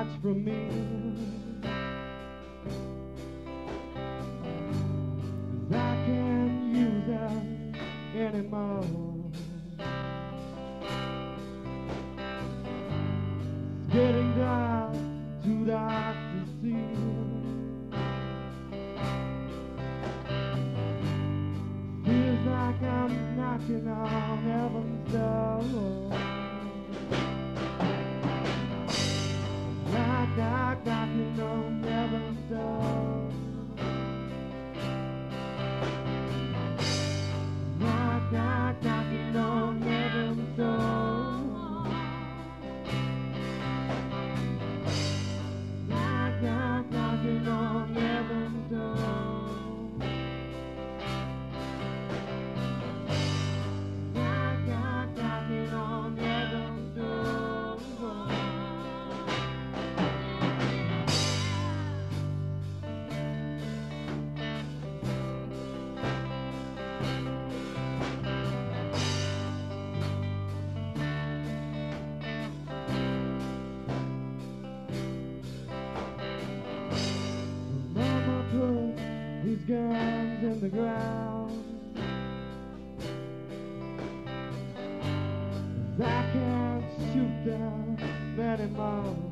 hides from me. Cause I can't use her anymore. guns in the ground. I can't shoot down many more.